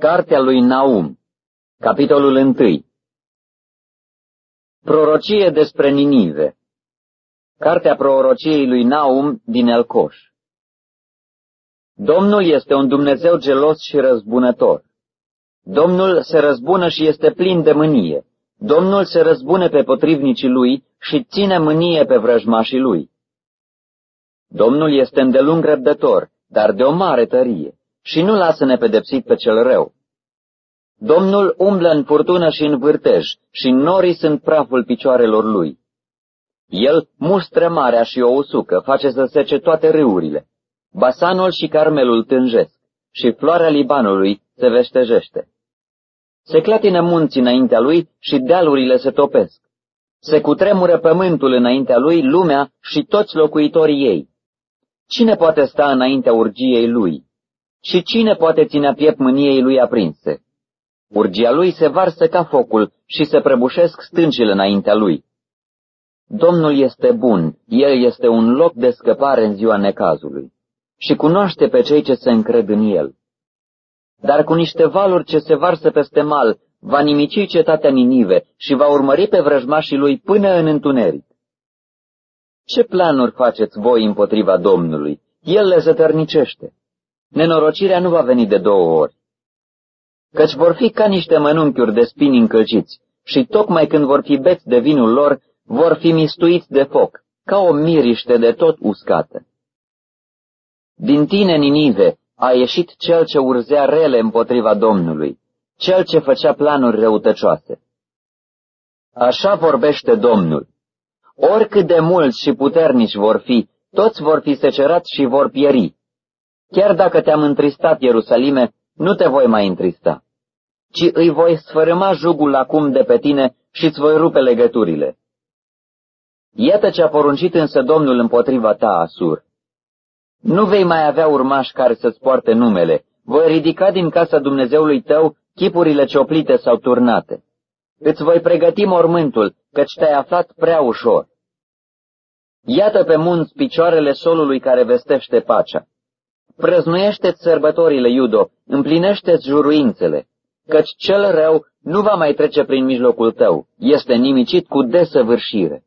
Cartea lui Naum, capitolul 1 Prorocie despre Ninive Cartea prorociei lui Naum din Elcoș Domnul este un Dumnezeu gelos și răzbunător. Domnul se răzbună și este plin de mânie. Domnul se răzbune pe potrivnicii lui și ține mânie pe vrăjmașii lui. Domnul este îndelung răbdător, dar de o mare tărie, și nu lasă nepedepsit pe cel rău. Domnul umblă în furtună și în vârtej, și norii sunt praful picioarelor lui. El mustră marea și o usucă, face să sece toate râurile. Basanul și Carmelul tânjesc, și floarea Libanului se veștejește. Se clatină munții înaintea lui și dealurile se topesc. Se cutremură pământul înaintea lui, lumea și toți locuitorii ei. Cine poate sta înaintea urgiei lui? Și cine poate ține piept mâniei lui aprinse? Urgia lui se varsă ca focul și se prăbușesc stâncile înaintea lui. Domnul este bun, El este un loc de scăpare în ziua necazului și cunoaște pe cei ce se încred în El. Dar cu niște valuri ce se varsă peste mal, va nimici cetatea Ninive și va urmări pe vrăjmașii lui până în întuneric. Ce planuri faceți voi împotriva Domnului? El le zătărnicește. Nenorocirea nu va veni de două ori. Căci vor fi ca niște mănunchiuri de spini încălciți și tocmai când vor fi beți de vinul lor, vor fi mistuiți de foc, ca o miriște de tot uscată. Din tine, Ninive, a ieșit cel ce urzea rele împotriva Domnului, cel ce făcea planuri răutăcioase. Așa vorbește Domnul. Oricât de mulți și puternici vor fi, toți vor fi secerați și vor pieri. Chiar dacă te-am întristat, Ierusalime, nu te voi mai întrista, ci îi voi sfărâma jugul acum de pe tine și îți voi rupe legăturile. Iată ce a poruncit însă Domnul împotriva ta, Asur. Nu vei mai avea urmași care să-ți poarte numele. Voi ridica din casa Dumnezeului tău chipurile cioplite sau turnate. Îți voi pregăti mormântul, căci te-ai aflat prea ușor. Iată pe munți picioarele solului care vestește pacea. Prăznuiește-ți sărbătorile, Iudo, împlinește-ți juruințele, căci cel rău nu va mai trece prin mijlocul tău, este nimicit cu desăvârșire.